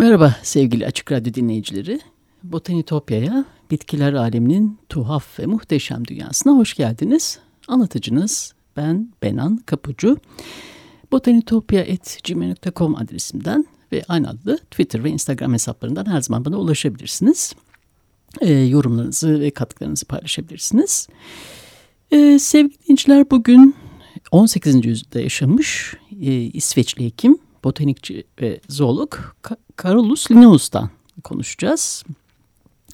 Merhaba sevgili Açık Radyo dinleyicileri. Botanitopya'ya, bitkiler aleminin tuhaf ve muhteşem dünyasına hoş geldiniz. Anlatıcınız ben Benan Kapucu. Botanitopya.gmail.com adresimden ve aynı adlı Twitter ve Instagram hesaplarından her zaman bana ulaşabilirsiniz. E, yorumlarınızı ve katkılarınızı paylaşabilirsiniz. E, sevgili dinleyiciler bugün 18. yüzyılda yaşamış e, İsveçli hekim botanikçi ve zoolog Carolus Linnaeus'tan konuşacağız.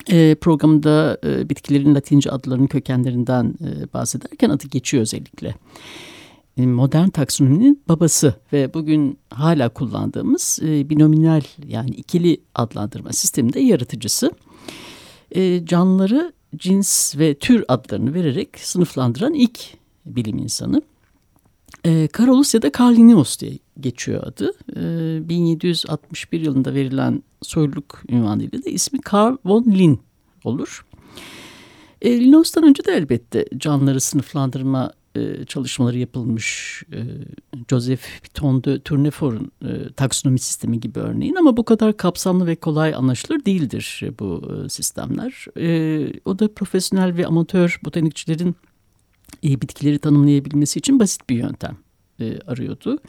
E, programda e, bitkilerin latince adlarının kökenlerinden e, bahsederken adı geçiyor özellikle. E, modern taksonominin babası ve bugün hala kullandığımız e, binominal yani ikili adlandırma sisteminde yaratıcısı. E, canlıları cins ve tür adlarını vererek sınıflandıran ilk bilim insanı. E, Carolus ya da Carlinius diye geçiyor adı. E, 1761 yılında verilen soyluluk ünvanıyla da ismi Carl von Linn olur. E, Linnaeus'tan önce de elbette canlıları sınıflandırma e, çalışmaları yapılmış. E, Joseph Piton de Tournefort'un e, taksonomi sistemi gibi örneğin ama bu kadar kapsamlı ve kolay anlaşılır değildir bu e, sistemler. E, o da profesyonel ve amatör botanikçilerin e, bitkileri tanımlayabilmesi için basit bir yöntem e, arıyordu.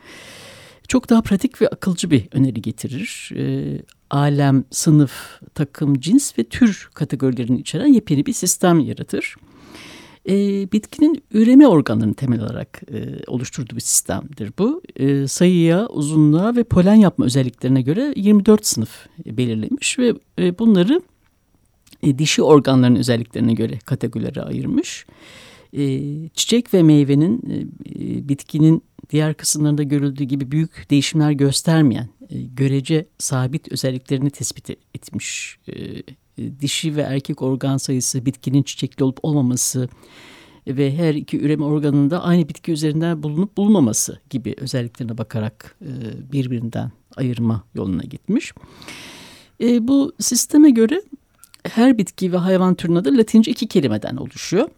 Çok daha pratik ve akılcı bir öneri getirir. E, alem, sınıf, takım, cins ve tür kategorilerini içeren yepyeni bir sistem yaratır. E, bitkinin üreme organlarını temel olarak e, oluşturduğu bir sistemdir bu. E, sayıya, uzunluğa ve polen yapma özelliklerine göre 24 sınıf belirlemiş ve e, bunları e, dişi organların özelliklerine göre kategorilere ayırmış. E, çiçek ve meyvenin e, e, bitkinin diğer kısımlarında görüldüğü gibi büyük değişimler göstermeyen e, görece sabit özelliklerini tespit etmiş. E, e, dişi ve erkek organ sayısı, bitkinin çiçekli olup olmaması ve her iki üreme organında aynı bitki üzerinden bulunup bulunmaması gibi özelliklerine bakarak e, birbirinden ayırma yoluna gitmiş. E, bu sisteme göre her bitki ve hayvan türünün adı Latince iki kelimeden oluşuyor.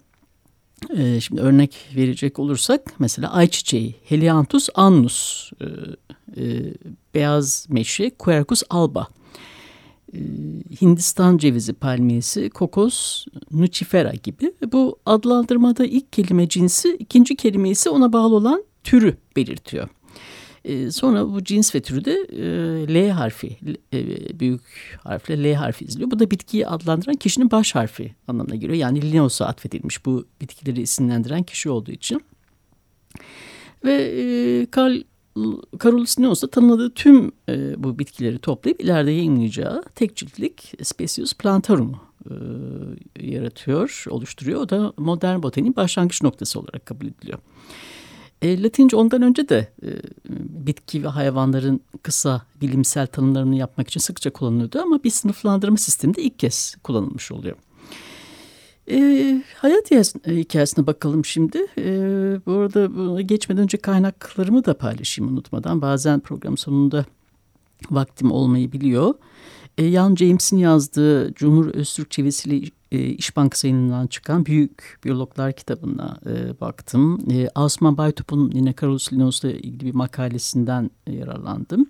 Ee, şimdi örnek verecek olursak mesela ayçiçeği Helianthus annus, e, e, beyaz meşe Quercus alba, e, Hindistan cevizi palmiyesi Kokos nucifera gibi. Bu adlandırmada ilk kelime cinsi, ikinci kelime ise ona bağlı olan türü belirtiyor. E, sonra bu cins ve türü de e, L harfi, e, büyük harfle L harfi izliyor. Bu da bitkiyi adlandıran kişinin baş harfi anlamına geliyor. Yani Linnaeus'a atfedilmiş bu bitkileri isimlendiren kişi olduğu için. Ve e, Carl Carolus Linnaeus tanımladığı tüm e, bu bitkileri toplayıp ileride yayınlayacağı tek ciltlik Specius plantarum e, yaratıyor, oluşturuyor. O da modern botaniğin başlangıç noktası olarak kabul ediliyor. E, Latince ondan önce de e, bitki ve hayvanların kısa bilimsel tanımlarını yapmak için sıkça kullanılıyordu ama bir sınıflandırma sisteminde ilk kez kullanılmış oluyor. E, hayat hikayesine bakalım şimdi. E, bu arada geçmeden önce kaynaklarımı da paylaşayım unutmadan. Bazen program sonunda vaktim olmayabiliyor. E, Yan James'in yazdığı Cumhur Öztürk çevirisiyle e, İş Bankası yayınından çıkan Büyük Biyologlar kitabına e, baktım. E, Osman Baytop'un yine Carlos Linnaeus'la ilgili bir makalesinden e, yararlandım.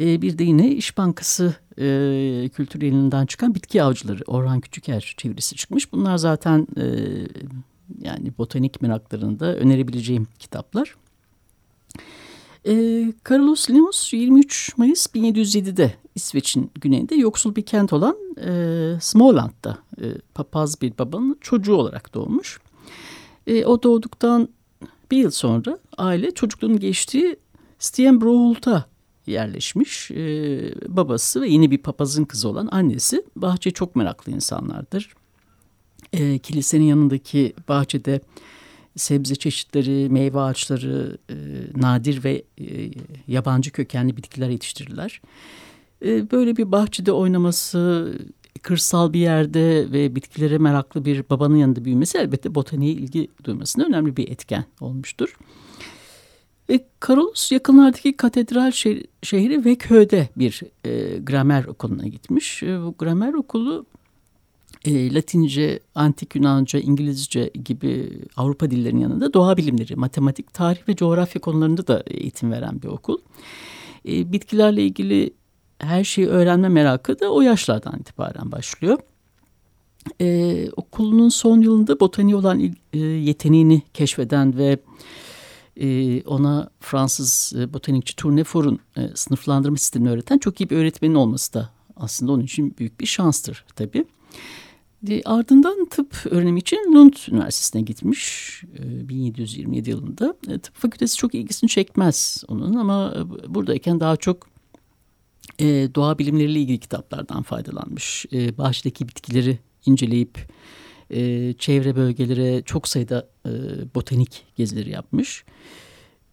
E, bir de yine İş Bankası e, kültür yayınından çıkan Bitki Avcıları Orhan Küçüker çevirisi çıkmış. Bunlar zaten e, yani botanik meraklarında önerebileceğim kitaplar. E, Carlos Linnaeus 23 Mayıs 1707'de İsveç'in güneyinde yoksul bir kent olan e, Småland'da e, papaz bir babanın çocuğu olarak doğmuş. E, o doğduktan bir yıl sonra aile çocukluğunu geçtiği Stenbrohult'a yerleşmiş. E, babası ve yeni bir papazın kızı olan annesi bahçeye çok meraklı insanlardır. E, kilisenin yanındaki bahçede sebze çeşitleri, meyve ağaçları, e, nadir ve e, yabancı kökenli bitkiler yetiştirirler. E, böyle bir bahçede oynaması, kırsal bir yerde ve bitkilere meraklı bir babanın yanında büyümesi elbette botaniğe ilgi duymasında önemli bir etken olmuştur. E, Carolus yakınlardaki katedral şehri ve köyde bir e, gramer okuluna gitmiş. E, bu gramer okulu e, Latince, Antik Yunanca, İngilizce gibi Avrupa dillerinin yanında doğa bilimleri, matematik, tarih ve coğrafya konularında da eğitim veren bir okul. E, bitkilerle ilgili her şeyi öğrenme merakı da o yaşlardan itibaren başlıyor. Ee, okulunun son yılında botaniğe olan e, yeteneğini keşfeden ve e, ona Fransız e, botanikçi Tournefort'un e, sınıflandırma sistemini öğreten çok iyi bir öğretmenin olması da aslında onun için büyük bir şanstır tabii. E, ardından tıp öğrenimi için Lund Üniversitesi'ne gitmiş e, 1727 yılında. E, tıp fakültesi çok ilgisini çekmez onun ama e, buradayken daha çok e, doğa bilimleriyle ilgili kitaplardan faydalanmış. E, bahçedeki bitkileri inceleyip e, çevre bölgelere çok sayıda e, botanik gezileri yapmış.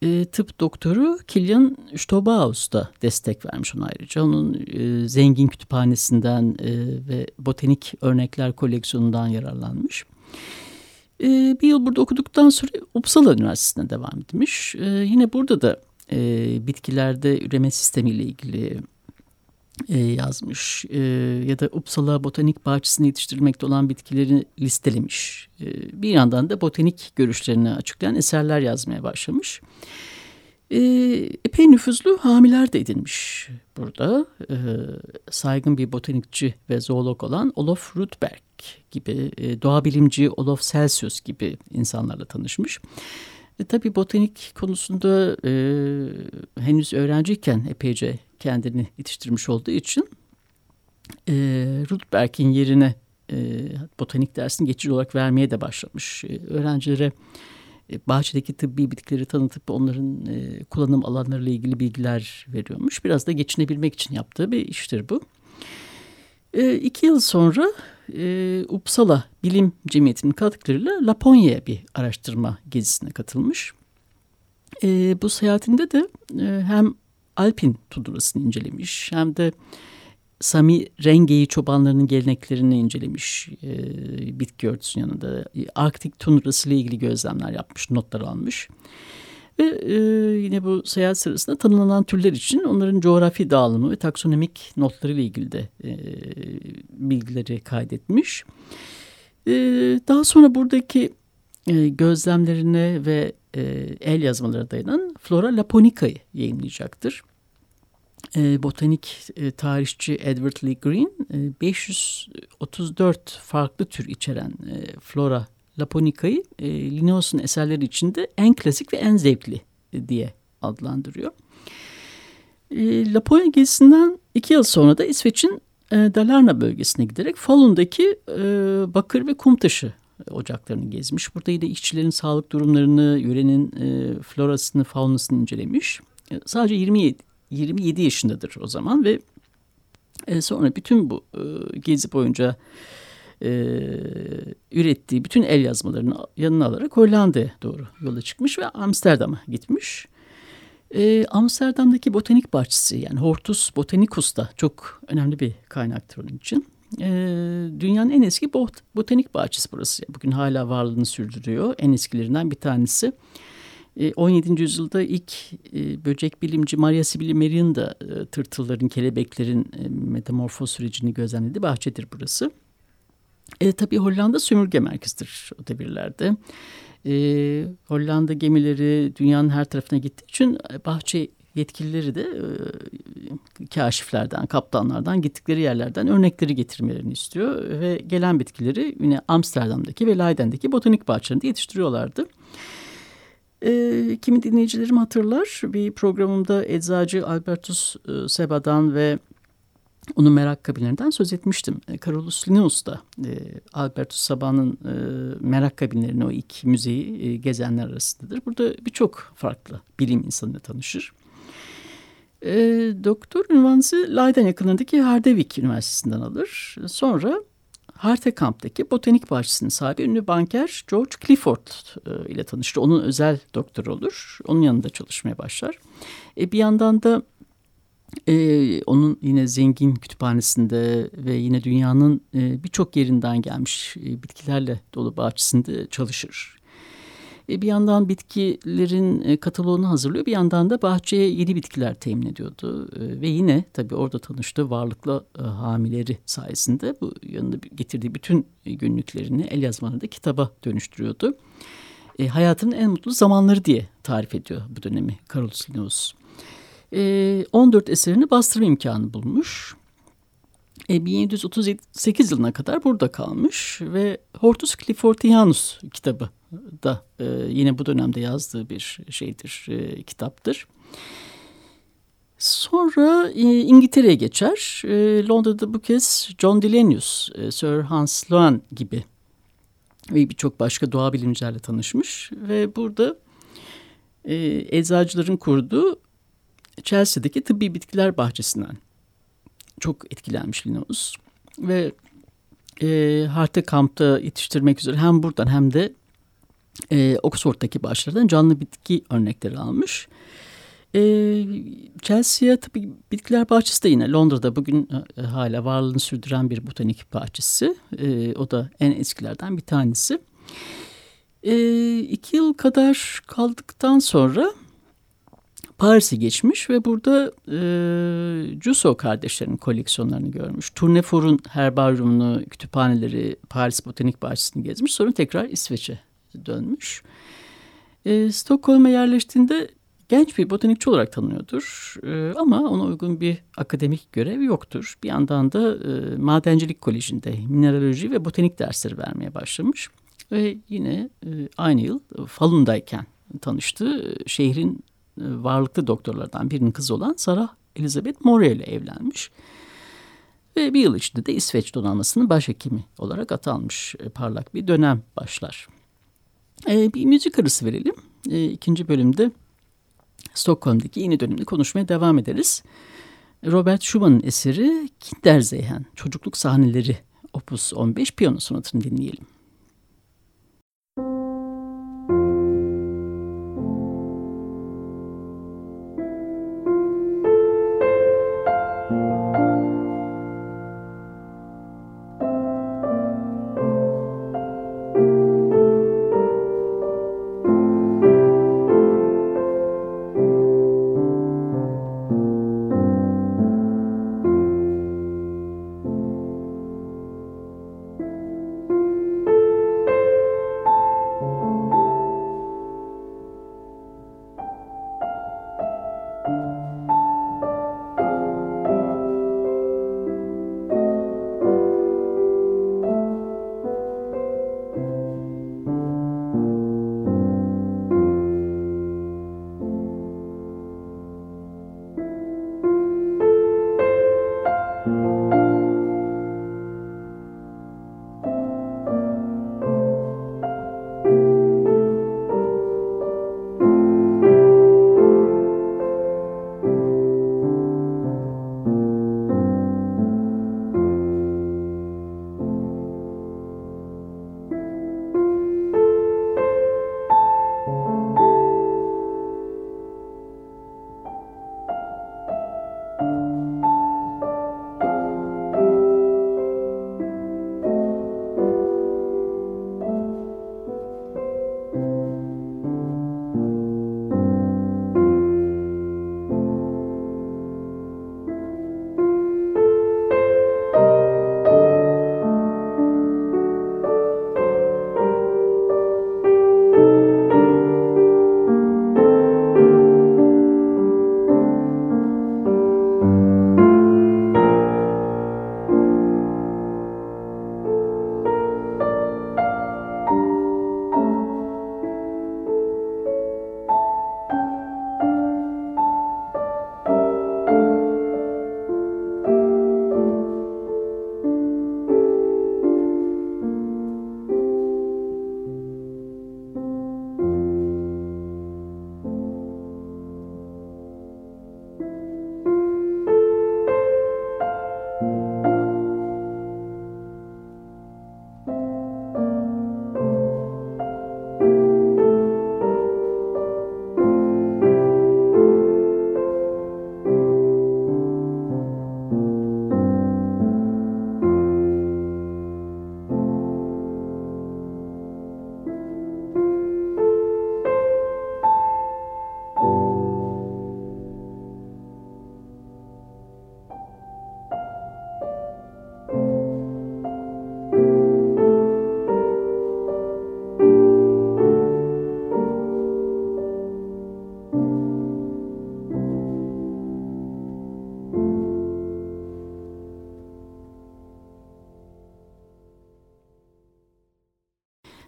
E, tıp doktoru Kilian Stobhaus da destek vermiş ona ayrıca. Onun e, zengin kütüphanesinden e, ve botanik örnekler koleksiyonundan yararlanmış. E, bir yıl burada okuduktan sonra Uppsala Üniversitesi'ne devam etmiş. E, yine burada da e, bitkilerde üreme sistemiyle ilgili e, yazmış e, ya da Uppsala Botanik Bahçesi'nde yetiştirilmekte olan bitkileri listelemiş. E, bir yandan da botanik görüşlerini açıklayan eserler yazmaya başlamış. E, epey nüfuzlu hamiler de edinmiş burada. E, saygın bir botanikçi ve zoolog olan Olof Rudberg gibi, e, doğa bilimci Olof Celsius gibi insanlarla tanışmış. E, tabii botanik konusunda e, henüz öğrenciyken epeyce kendini yetiştirmiş olduğu için e, Rudberg'in yerine e, botanik dersini geçici olarak vermeye de başlamış. E, öğrencilere e, bahçedeki tıbbi bitkileri tanıtıp onların e, kullanım alanlarıyla ilgili bilgiler veriyormuş. Biraz da geçinebilmek için yaptığı bir iştir bu. E, iki yıl sonra e, Uppsala Bilim Cemiyeti'nin katkılarıyla Laponya'ya bir araştırma gezisine katılmış. E, bu seyahatinde de e, hem Alpin tundurasını incelemiş hem de Sami Rengeyi çobanlarının geleneklerini incelemiş e, bitki örtüsünün yanında. Arktik tundurası ile ilgili gözlemler yapmış, notlar almış. Ve e, yine bu seyahat sırasında tanımlanan türler için onların coğrafi dağılımı ve taksonomik notları ile ilgili de e, bilgileri kaydetmiş. E, daha sonra buradaki e, gözlemlerine ve e, el yazmalara dayanan Flora Laponica'yı yayınlayacaktır. E, botanik e, tarihçi Edward Lee Green e, 534 farklı tür içeren e, Flora Laponica'yı e, Linnaeus'un eserleri içinde en klasik ve en zevkli e, diye adlandırıyor. E, Laponia gezisinden iki yıl sonra da İsveç'in e, Dalarna bölgesine giderek Falun'daki e, bakır ve kum taşı ocaklarını gezmiş. Burada yine işçilerin sağlık durumlarını, yörenin e, florasını, faunasını incelemiş. E, sadece 27, 27 yaşındadır o zaman ve e, sonra bütün bu e, gezi boyunca e, ürettiği bütün el yazmalarını yanına alarak Hollanda'ya doğru yola çıkmış ve Amsterdam'a gitmiş. E, Amsterdam'daki botanik bahçesi yani Hortus Botanicus da çok önemli bir kaynaktır onun için. E, dünyanın en eski bot, botanik bahçesi burası. Bugün hala varlığını sürdürüyor. En eskilerinden bir tanesi. E, 17. yüzyılda ilk e, böcek bilimci Maria Sibylle Merri'nin de tırtılların, kelebeklerin e, metamorfoz sürecini gözlemledi. Bahçedir burası. E, tabii Hollanda sömürge merkezidir o devirlerde. E, Hollanda gemileri dünyanın her tarafına gittiği için e, bahçe yetkilileri de e, kaşiflerden, kaptanlardan gittikleri yerlerden örnekleri getirmelerini istiyor. Ve gelen bitkileri yine Amsterdam'daki ve Leiden'deki botanik bahçelerinde yetiştiriyorlardı. E, kimi dinleyicilerim hatırlar bir programımda eczacı Albertus e, Seba'dan ve onun merak kabinlerinden söz etmiştim. E, Carolus Linnaeus da e, Albertus Sabah'ın e, merak kabinlerini o ilk müzeyi e, gezenler arasındadır. Burada birçok farklı bilim insanıyla tanışır. E, doktor ünvansı Leiden yakınındaki Hardevik Üniversitesi'nden alır. Sonra Hartekamp'taki botanik bahçesinin sahibi ünlü banker George Clifford e, ile tanıştı. Onun özel doktoru olur. Onun yanında çalışmaya başlar. E, bir yandan da e, onun yine zengin kütüphanesinde ve yine dünyanın e, birçok yerinden gelmiş e, bitkilerle dolu bahçesinde çalışır. E, bir yandan bitkilerin e, kataloğunu hazırlıyor. Bir yandan da bahçeye yeni bitkiler temin ediyordu. E, ve yine tabii orada tanıştığı varlıklı hamileri sayesinde bu yanında getirdiği bütün günlüklerini el yazmalarını da kitaba dönüştürüyordu. E, hayatının en mutlu zamanları diye tarif ediyor bu dönemi Carolus Linnaeus. E, 14 eserini bastırma imkanı bulmuş. E, 1738 yılına kadar burada kalmış ve Hortus Cliffordianus kitabı da e, yine bu dönemde yazdığı bir şeydir, e, kitaptır. Sonra e, İngiltere'ye geçer. E, Londra'da bu kez John Dillenius, e, Sir Hans Sloane gibi ve birçok başka doğa bilimcilerle tanışmış. Ve burada e, eczacıların kurduğu Chelsea'deki tıbbi bitkiler bahçesinden çok etkilenmiş Linnaeus. Ve e, Harte kampta yetiştirmek üzere hem buradan hem de e, Oxford'daki başlardan canlı bitki örnekleri almış. E, Chelsea'ye tabii bitkiler bahçesi de yine Londra'da bugün e, hala varlığını sürdüren bir botanik bahçesi. E, o da en eskilerden bir tanesi. E, iki yıl kadar kaldıktan sonra Paris'e geçmiş ve burada e, Cusso kardeşlerinin koleksiyonlarını görmüş. Tournefort'un herbaryumunu, kütüphaneleri, Paris Botanik Bahçesi'ni gezmiş. Sonra tekrar İsveç'e dönmüş. E, Stockholm'a yerleştiğinde genç bir botanikçi olarak tanınıyordur. E, ama ona uygun bir akademik görev yoktur. Bir yandan da e, Madencilik Koleji'nde mineraloji ve botanik dersleri vermeye başlamış. Ve yine e, aynı yıl Falun'dayken tanıştı. Şehrin e, varlıklı doktorlardan birinin kızı olan Sarah Elizabeth Moray ile evlenmiş. Ve bir yıl içinde de İsveç donanmasının başhekimi olarak atanmış e, parlak bir dönem başlar. E, bir müzik arası verelim. E, ikinci bölümde Stockholm'daki yeni dönemde konuşmaya devam ederiz. Robert Schumann'ın eseri Kinderzeyhen, çocukluk sahneleri Opus 15 piyano sonatını dinleyelim.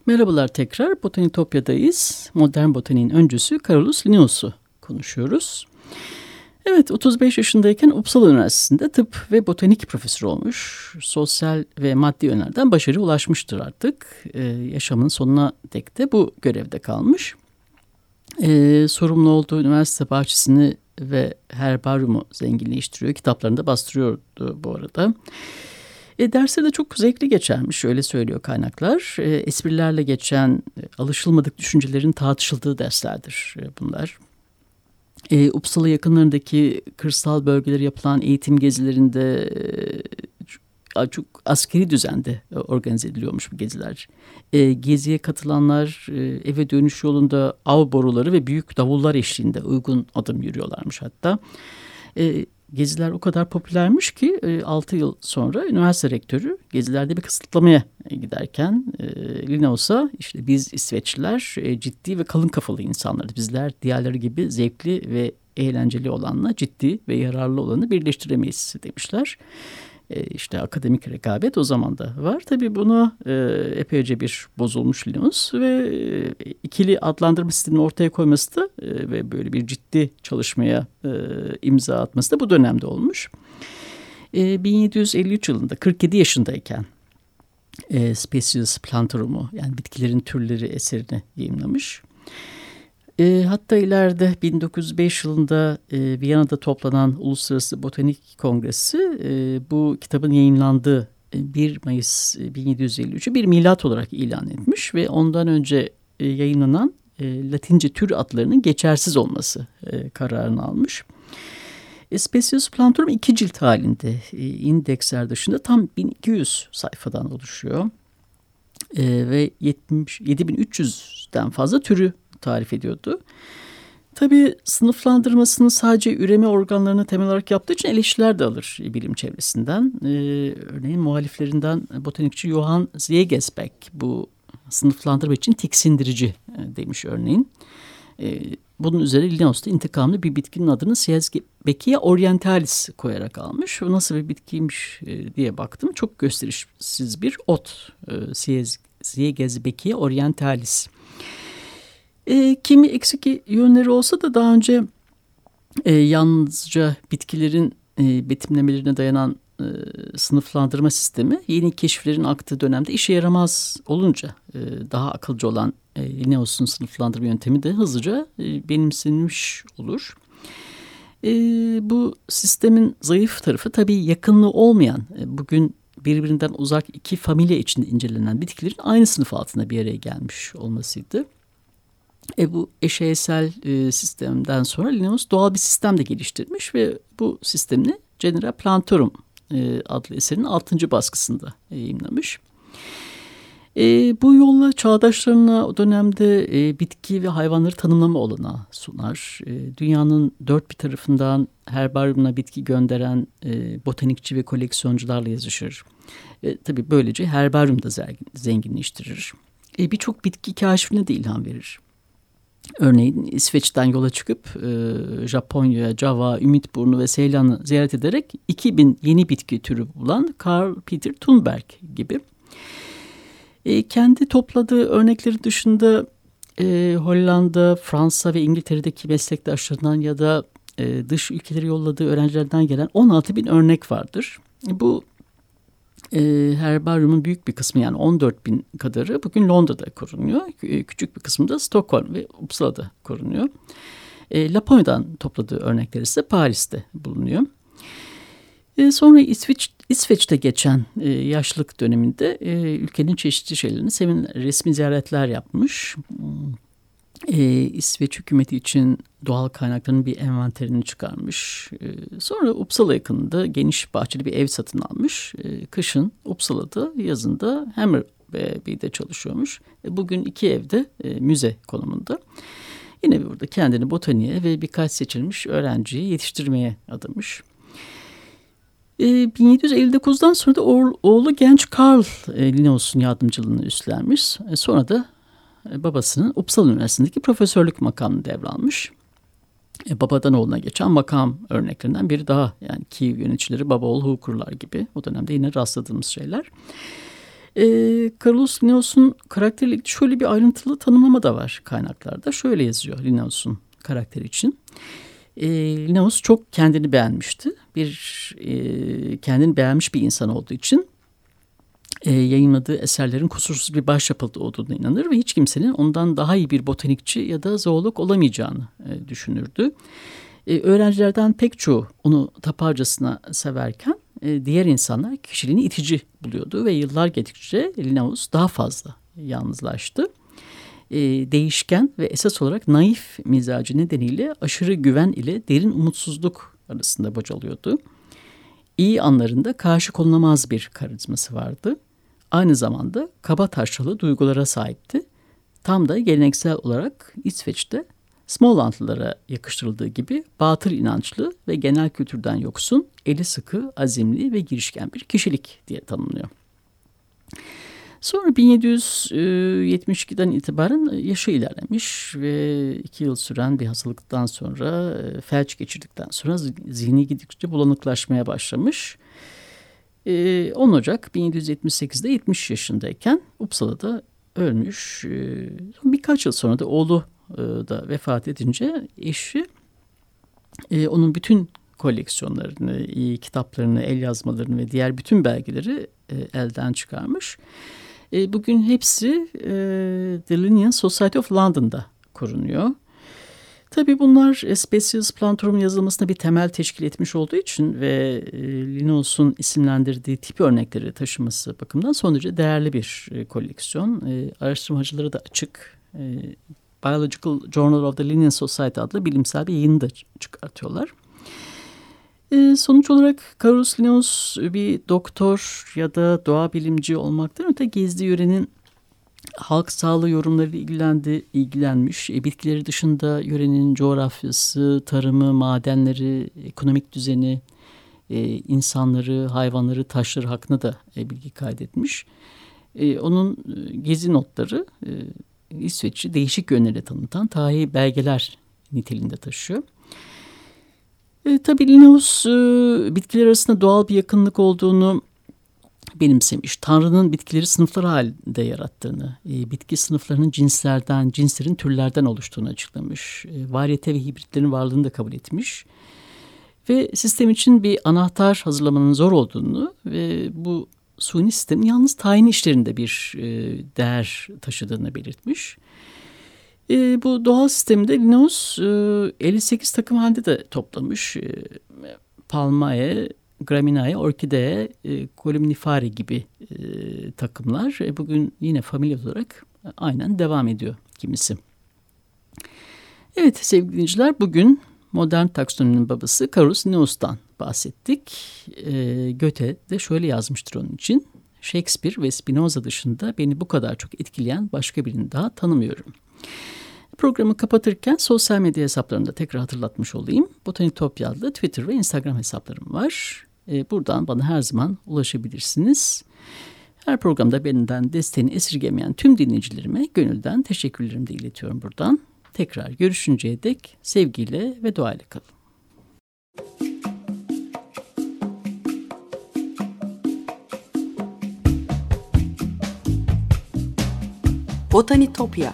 Merhabalar tekrar. Botanitopya'dayız. Modern botaniğin öncüsü Carolus Linnaeus'u konuşuyoruz. Evet 35 yaşındayken Uppsala Üniversitesi'nde tıp ve botanik profesörü olmuş. Sosyal ve maddi yönlerden başarı ulaşmıştır artık. Ee, yaşamının sonuna dek de bu görevde kalmış. Ee, sorumlu olduğu üniversite bahçesini ve herbaryumu zenginleştiriyor. Kitaplarını da bastırıyordu bu arada. E, dersleri de çok zevkli geçermiş öyle söylüyor kaynaklar. E, esprilerle geçen e, alışılmadık düşüncelerin tartışıldığı derslerdir e, bunlar. E, Uppsala yakınlarındaki kırsal bölgeleri yapılan eğitim gezilerinde e, çok askeri düzende organize ediliyormuş bu geziler. E, geziye katılanlar e, eve dönüş yolunda av boruları ve büyük davullar eşliğinde uygun adım yürüyorlarmış hatta. E, geziler o kadar popülermiş ki e, 6 yıl sonra üniversite rektörü gezilerde bir kısıtlamaya giderken e, Linnaeus'a işte biz İsveçliler e, ciddi ve kalın kafalı insanlarız. Bizler diğerleri gibi zevkli ve eğlenceli olanla ciddi ve yararlı olanı birleştiremeyiz demişler. E, işte akademik rekabet o zaman da var. Tabii bunu e, epeyce bir bozulmuş Linus ve e, ikili adlandırma sistemini ortaya koyması da e, ve böyle bir ciddi çalışmaya e, imza atması da bu dönemde olmuş. E, 1753 yılında 47 yaşındayken e, Species Plantarum'u yani bitkilerin türleri eserini yayınlamış. E, hatta ileride 1905 yılında e, Viyana'da toplanan Uluslararası Botanik Kongresi e, bu kitabın yayınlandığı 1 e, Mayıs 1753'ü bir milat olarak ilan etmiş ve ondan önce e, yayınlanan e, Latince tür adlarının geçersiz olması e, kararını almış. E, Specius Plantorum iki cilt halinde e, indeksler dışında tam 1200 sayfadan oluşuyor. E, ve 70, 7300'den fazla türü tarif ediyordu. Tabii sınıflandırmasını sadece üreme organlarını temel olarak yaptığı için eleştiriler de alır bilim çevresinden. Ee, örneğin muhaliflerinden botanikçi Johann Ziegesbeck bu sınıflandırma için tiksindirici e, demiş örneğin. Ee, bunun üzerine Linnaeus da intikamlı bir bitkinin adını Siesbeckia orientalis koyarak almış. Bu nasıl bir bitkiymiş e, diye baktım. Çok gösterişsiz bir ot. E, Siesbeckia orientalis. E, kimi eksik yönleri olsa da daha önce e, yalnızca bitkilerin e, betimlemelerine dayanan e, sınıflandırma sistemi yeni keşiflerin aktığı dönemde işe yaramaz olunca e, daha akılcı olan e, Linnaeus'un sınıflandırma yöntemi de hızlıca e, benimsenmiş olur. E, bu sistemin zayıf tarafı tabii yakınlığı olmayan e, bugün birbirinden uzak iki familya içinde incelenen bitkilerin aynı sınıf altında bir araya gelmiş olmasıydı. E, bu eşeysel e, sistemden sonra Linnaeus doğal bir sistem de geliştirmiş ve bu sistemini Genera Plantorum e, adlı eserinin altıncı baskısında yayınlamış. E, bu yolla çağdaşlarına o dönemde e, bitki ve hayvanları tanımlama olanağı sunar. E, dünyanın dört bir tarafından herbaryumuna bitki gönderen e, botanikçi ve koleksiyoncularla yazışır. E, tabii böylece herbaryum da zenginleştirir. E, Birçok bitki kaşifine de ilham verir. Örneğin İsveç'ten yola çıkıp e, Japonya, Java, Ümitburnu ve Seylan'ı ziyaret ederek 2000 yeni bitki türü bulan Carl Peter Thunberg gibi. E, kendi topladığı örnekleri dışında e, Hollanda, Fransa ve İngiltere'deki meslektaşlarından ya da e, dış ülkeleri yolladığı öğrencilerden gelen 16 bin örnek vardır. Bu e, herbaryumun büyük bir kısmı yani 14 bin kadarı bugün Londra'da korunuyor. Küçük bir kısmı da Stockholm ve Uppsala'da korunuyor. E, Laponya'dan topladığı örnekler ise Paris'te bulunuyor. E, sonra İsveç, İsveç'te geçen e, yaşlılık döneminde e, ülkenin çeşitli şeylerini semin resmi ziyaretler yapmış e, İsveç hükümeti için doğal kaynakların bir envanterini çıkarmış. E, sonra Uppsala yakınında geniş bahçeli bir ev satın almış. E, kışın Uppsala'da yazında Hammarby'de çalışıyormuş. E, bugün iki evde e, müze konumunda. Yine burada kendini botaniğe ve birkaç seçilmiş öğrenciyi yetiştirmeye adamış. E, 1759'dan sonra da oğlu genç Karl e, Linnaeus'un yardımcılığını üstlenmiş. E, sonra da babasının Uppsala Üniversitesi'ndeki profesörlük makamını devralmış. E, babadan oğluna geçen makam örneklerinden biri daha. Yani Kiev yöneticileri baba oğul hukukurlar gibi. O dönemde yine rastladığımız şeyler. E, Carlos Linnaeus'un karakteriyle ilgili şöyle bir ayrıntılı tanımlama da var kaynaklarda. Şöyle yazıyor Linnaeus'un karakteri için. E, Linnaeus çok kendini beğenmişti. Bir e, kendini beğenmiş bir insan olduğu için e, yayınladığı eserlerin kusursuz bir başyapıtı olduğuna inanır ve hiç kimsenin ondan daha iyi bir botanikçi ya da zoolog olamayacağını e, düşünürdü. E, öğrencilerden pek çoğu onu taparcasına severken e, diğer insanlar kişiliğini itici buluyordu ve yıllar geçtikçe Linnaeus daha fazla yalnızlaştı. E, değişken ve esas olarak naif mizacı nedeniyle aşırı güven ile derin umutsuzluk arasında bocalıyordu. İyi anlarında karşı konulamaz bir karizması vardı. Aynı zamanda kaba taşralı duygulara sahipti. Tam da geleneksel olarak İsveç'te Smalllandlılara yakıştırıldığı gibi batıl inançlı ve genel kültürden yoksun, eli sıkı, azimli ve girişken bir kişilik diye tanımlıyor. Sonra 1772'den itibaren yaşı ilerlemiş ve iki yıl süren bir hastalıktan sonra e, felç geçirdikten sonra zihni gidikçe bulanıklaşmaya başlamış. 10 e, Ocak 1778'de 70 yaşındayken Uppsala'da ölmüş. E, birkaç yıl sonra da oğlu da vefat edince eşi onun bütün koleksiyonlarını, kitaplarını, el yazmalarını ve diğer bütün belgeleri elden çıkarmış. E, bugün hepsi e, The Linnean Society of London'da korunuyor. Tabii bunlar e, Specious Plantorum yazılmasına bir temel teşkil etmiş olduğu için ve e, Linnaeus'un isimlendirdiği tip örnekleri taşıması bakımından son derece değerli bir e, koleksiyon. Araştırmacılara da açık. Biological Journal of the Linnean Society adlı bilimsel bir yayını da çıkartıyorlar. Sonuç olarak Carlos Linnaeus bir doktor ya da doğa bilimci olmaktan öte gezdiği yörenin halk sağlığı yorumlarıyla ilgilendi, ilgilenmiş. E, bitkileri dışında yörenin coğrafyası, tarımı, madenleri, ekonomik düzeni, e, insanları, hayvanları, taşları hakkında da e, bilgi kaydetmiş. E, onun e, gezi notları e, İsveç'i değişik yönlere tanıtan tarihi belgeler niteliğinde taşıyor. E, tabii Linnaeus e, bitkiler arasında doğal bir yakınlık olduğunu benimsemiş. Tanrı'nın bitkileri sınıflar halinde yarattığını, e, bitki sınıflarının cinslerden, cinslerin türlerden oluştuğunu açıklamış. E, variyete ve hibritlerin varlığını da kabul etmiş. Ve sistem için bir anahtar hazırlamanın zor olduğunu ve bu suni sistemin yalnız tayin işlerinde bir e, değer taşıdığını belirtmiş. E, bu doğal sistemde Linnaeus e, 58 takım halde de toplamış. E, Palmae, Graminae, Orkidee, e, Columnifari gibi e, takımlar. E, bugün yine familya olarak aynen devam ediyor kimisi. Evet sevgili dinleyiciler bugün modern taksonominin babası Carus Linnaeus'tan bahsettik. E, Goethe de şöyle yazmıştır onun için. Shakespeare ve Spinoza dışında beni bu kadar çok etkileyen başka birini daha tanımıyorum. Programı kapatırken sosyal medya hesaplarını da tekrar hatırlatmış olayım. Botanitopya adlı Twitter ve Instagram hesaplarım var. E, buradan bana her zaman ulaşabilirsiniz. Her programda benden desteğini esirgemeyen tüm dinleyicilerime gönülden teşekkürlerimi de iletiyorum buradan. Tekrar görüşünceye dek sevgiyle ve duayla kalın. Botanitopya